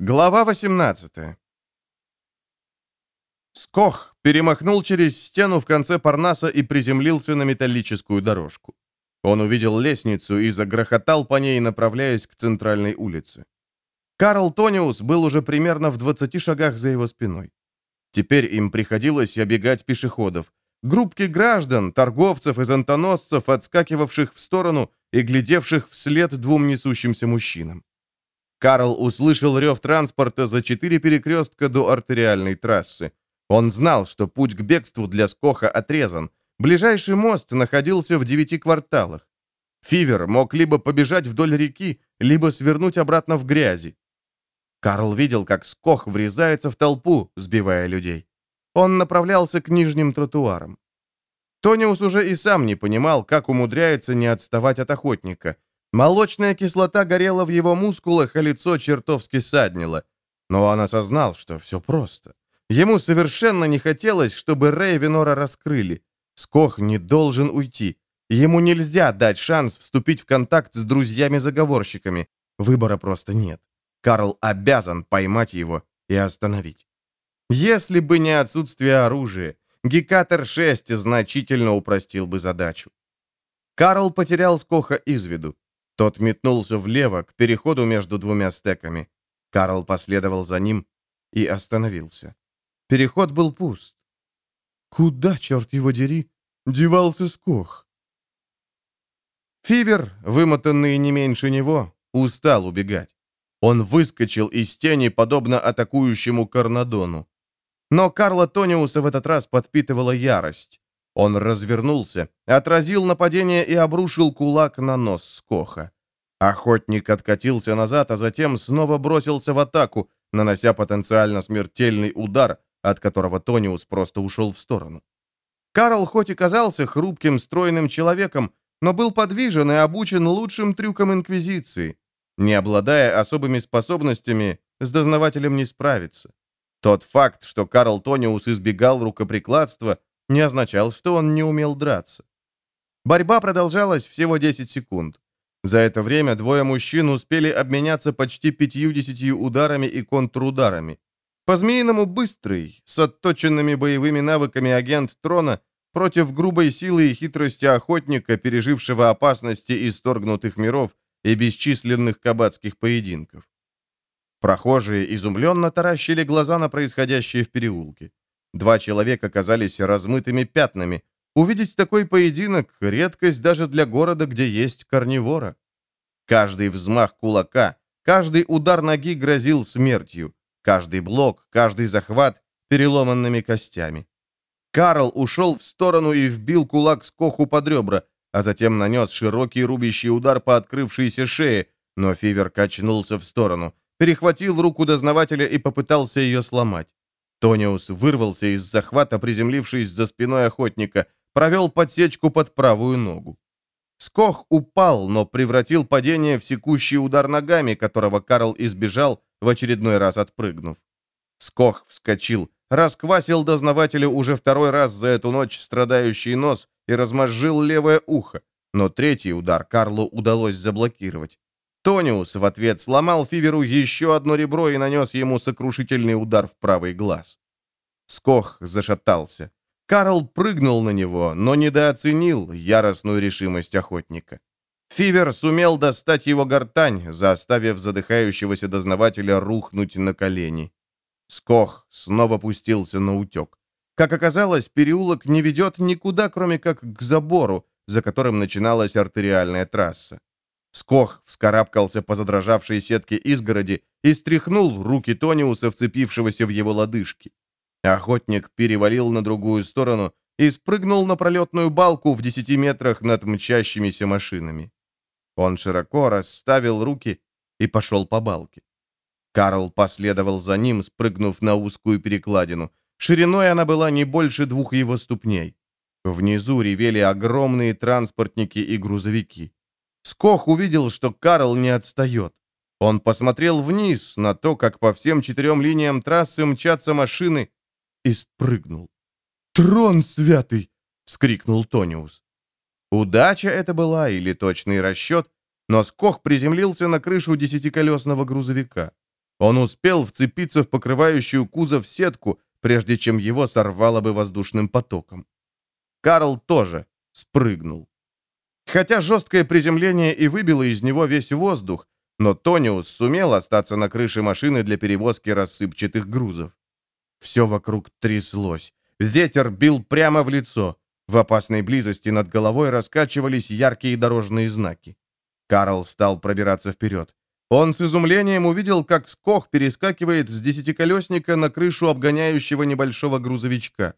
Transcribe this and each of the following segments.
Глава 18 Скох перемахнул через стену в конце Парнаса и приземлился на металлическую дорожку. Он увидел лестницу и загрохотал по ней, направляясь к центральной улице. Карл Тониус был уже примерно в 20 шагах за его спиной. Теперь им приходилось обегать пешеходов, группки граждан, торговцев и зонтоносцев, отскакивавших в сторону и глядевших вслед двум несущимся мужчинам. Карл услышал рев транспорта за четыре перекрестка до артериальной трассы. Он знал, что путь к бегству для Скоха отрезан. Ближайший мост находился в девяти кварталах. Фивер мог либо побежать вдоль реки, либо свернуть обратно в грязи. Карл видел, как Скох врезается в толпу, сбивая людей. Он направлялся к нижним тротуарам. Тониус уже и сам не понимал, как умудряется не отставать от охотника – Молочная кислота горела в его мускулах, а лицо чертовски саднило. Но он осознал, что все просто. Ему совершенно не хотелось, чтобы Рэй Винора раскрыли. Скох не должен уйти. Ему нельзя дать шанс вступить в контакт с друзьями-заговорщиками. Выбора просто нет. Карл обязан поймать его и остановить. Если бы не отсутствие оружия, Гекатор-6 значительно упростил бы задачу. Карл потерял Скоха из виду. Тот метнулся влево, к переходу между двумя стеками. Карл последовал за ним и остановился. Переход был пуст. Куда, черт его дери, девался Скох? Фивер, вымотанный не меньше него, устал убегать. Он выскочил из тени, подобно атакующему Карнадону. Но Карла Тониуса в этот раз подпитывала ярость. Он развернулся, отразил нападение и обрушил кулак на нос Скоха. Охотник откатился назад, а затем снова бросился в атаку, нанося потенциально смертельный удар, от которого Тониус просто ушел в сторону. Карл хоть и казался хрупким, стройным человеком, но был подвижен и обучен лучшим трюкам Инквизиции. Не обладая особыми способностями, с дознавателем не справиться. Тот факт, что Карл Тониус избегал рукоприкладства, не означал, что он не умел драться. Борьба продолжалась всего 10 секунд. За это время двое мужчин успели обменяться почти 50 ударами и контрударами. По-змеиному быстрый, с отточенными боевыми навыками агент Трона против грубой силы и хитрости охотника, пережившего опасности исторгнутых миров и бесчисленных кабацких поединков. Прохожие изумленно таращили глаза на происходящее в переулке. Два человека казались размытыми пятнами. Увидеть такой поединок — редкость даже для города, где есть карнивора. Каждый взмах кулака, каждый удар ноги грозил смертью, каждый блок, каждый захват — переломанными костями. Карл ушел в сторону и вбил кулак Скоху под ребра, а затем нанес широкий рубящий удар по открывшейся шее, но Фивер качнулся в сторону, перехватил руку дознавателя и попытался ее сломать. Тониус вырвался из захвата, приземлившись за спиной охотника, провел подсечку под правую ногу. Скох упал, но превратил падение в секущий удар ногами, которого Карл избежал, в очередной раз отпрыгнув. Скох вскочил, расквасил дознавателю уже второй раз за эту ночь страдающий нос и размозжил левое ухо, но третий удар Карлу удалось заблокировать. Тониус в ответ сломал Фиверу еще одно ребро и нанес ему сокрушительный удар в правый глаз. Скох зашатался. Карл прыгнул на него, но недооценил яростную решимость охотника. Фивер сумел достать его гортань, заставив задыхающегося дознавателя рухнуть на колени. Скох снова пустился на утек. Как оказалось, переулок не ведет никуда, кроме как к забору, за которым начиналась артериальная трасса. Скох вскарабкался по задрожавшей сетке изгороди и стряхнул руки Тониуса, вцепившегося в его лодыжки. Охотник перевалил на другую сторону и спрыгнул на пролетную балку в десяти метрах над мчащимися машинами. Он широко расставил руки и пошел по балке. Карл последовал за ним, спрыгнув на узкую перекладину. Шириной она была не больше двух его ступней. Внизу ревели огромные транспортники и грузовики. Скох увидел, что Карл не отстает. Он посмотрел вниз на то, как по всем четырем линиям трассы мчатся машины, и спрыгнул. «Трон святый!» — вскрикнул Тониус. Удача это была или точный расчет, но Скох приземлился на крышу десятиколесного грузовика. Он успел вцепиться в покрывающую кузов сетку, прежде чем его сорвало бы воздушным потоком. Карл тоже спрыгнул. Хотя жесткое приземление и выбило из него весь воздух, но Тониус сумел остаться на крыше машины для перевозки рассыпчатых грузов. Все вокруг тряслось. Ветер бил прямо в лицо. В опасной близости над головой раскачивались яркие дорожные знаки. Карл стал пробираться вперед. Он с изумлением увидел, как Скох перескакивает с десятиколесника на крышу обгоняющего небольшого грузовичка.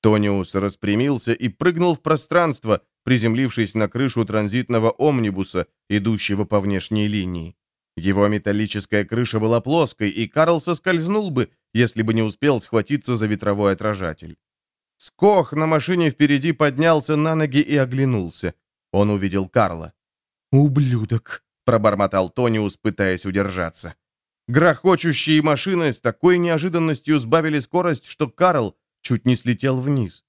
Тониус распрямился и прыгнул в пространство, приземлившись на крышу транзитного омнибуса, идущего по внешней линии. Его металлическая крыша была плоской, и Карл соскользнул бы, если бы не успел схватиться за ветровой отражатель. Скох на машине впереди поднялся на ноги и оглянулся. Он увидел Карла. «Ублюдок!» — пробормотал Тониус, пытаясь удержаться. Грохочущие машины с такой неожиданностью сбавили скорость, что Карл чуть не слетел вниз.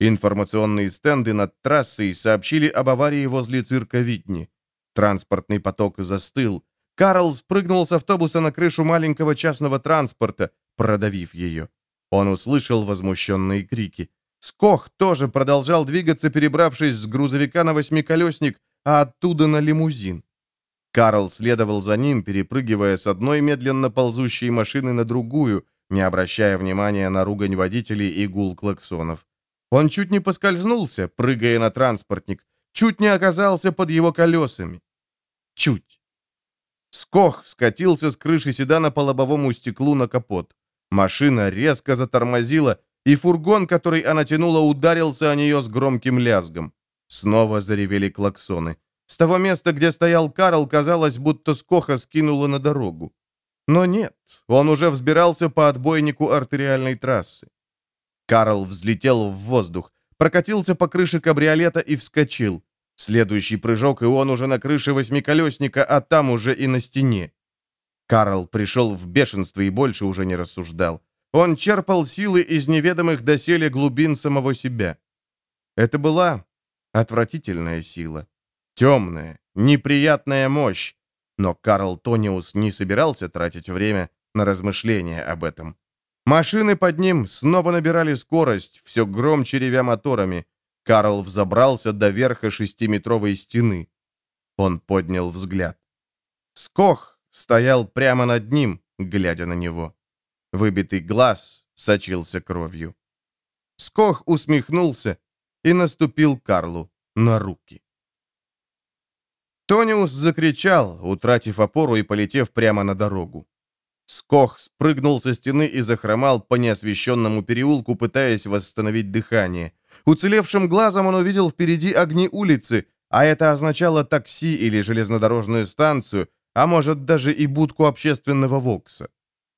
Информационные стенды над трассой сообщили об аварии возле цирка Витни. Транспортный поток застыл. Карл спрыгнул с автобуса на крышу маленького частного транспорта, продавив ее. Он услышал возмущенные крики. Скох тоже продолжал двигаться, перебравшись с грузовика на восьмиколесник, а оттуда на лимузин. Карл следовал за ним, перепрыгивая с одной медленно ползущей машины на другую, не обращая внимания на ругань водителей и гул клаксонов. Он чуть не поскользнулся, прыгая на транспортник, чуть не оказался под его колесами. Чуть. Скох скатился с крыши седана по лобовому стеклу на капот. Машина резко затормозила, и фургон, который она тянула, ударился о нее с громким лязгом. Снова заревели клаксоны. С того места, где стоял Карл, казалось, будто Скоха скинуло на дорогу. Но нет, он уже взбирался по отбойнику артериальной трассы. Карл взлетел в воздух, прокатился по крыше кабриолета и вскочил. Следующий прыжок, и он уже на крыше восьмиколесника, а там уже и на стене. Карл пришел в бешенство и больше уже не рассуждал. Он черпал силы из неведомых доселе глубин самого себя. Это была отвратительная сила. Темная, неприятная мощь. Но Карл Тониус не собирался тратить время на размышления об этом. Машины под ним снова набирали скорость, все громче ревя моторами. Карл взобрался до верха шестиметровой стены. Он поднял взгляд. Скох стоял прямо над ним, глядя на него. Выбитый глаз сочился кровью. Скох усмехнулся и наступил Карлу на руки. Тониус закричал, утратив опору и полетев прямо на дорогу. Скох спрыгнул со стены и захромал по неосвещенному переулку, пытаясь восстановить дыхание. Уцелевшим глазом он увидел впереди огни улицы, а это означало такси или железнодорожную станцию, а может даже и будку общественного ВОКСа.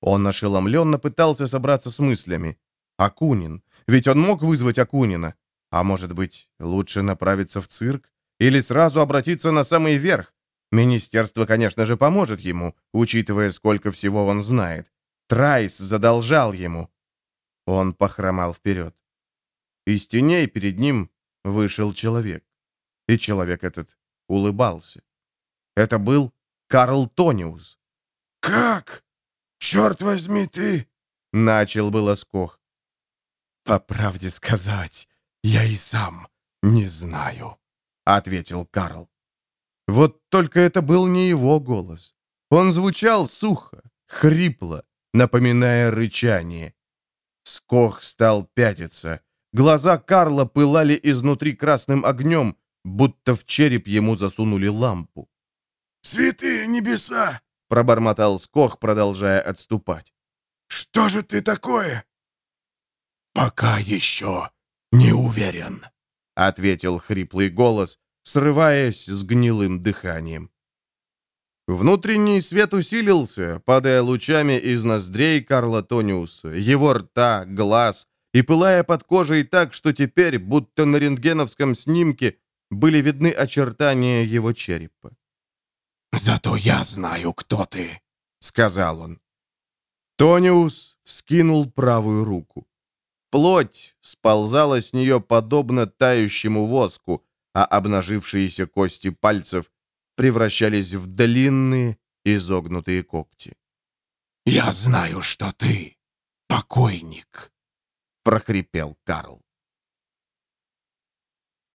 Он ошеломленно пытался собраться с мыслями. Акунин. Ведь он мог вызвать Акунина. А может быть, лучше направиться в цирк? Или сразу обратиться на самый верх? Министерство, конечно же, поможет ему, учитывая, сколько всего он знает. Трайс задолжал ему. Он похромал вперед. Из теней перед ним вышел человек. И человек этот улыбался. Это был Карл Тониус. «Как? Черт возьми ты!» — начал было скох. «По правде сказать, я и сам не знаю», — ответил Карл. Вот только это был не его голос. Он звучал сухо, хрипло, напоминая рычание. Скох стал пятиться. Глаза Карла пылали изнутри красным огнем, будто в череп ему засунули лампу. «Святые небеса!» — пробормотал Скох, продолжая отступать. «Что же ты такое?» «Пока еще не уверен», — ответил хриплый голос, срываясь с гнилым дыханием. Внутренний свет усилился, падая лучами из ноздрей Карла Тониуса, его рта, глаз и пылая под кожей так, что теперь, будто на рентгеновском снимке, были видны очертания его черепа. «Зато я знаю, кто ты», — сказал он. Тониус вскинул правую руку. Плоть сползала с нее подобно тающему воску, а обнажившиеся кости пальцев превращались в длинные изогнутые когти. Я знаю, что ты покойник», — прохрипел Карл.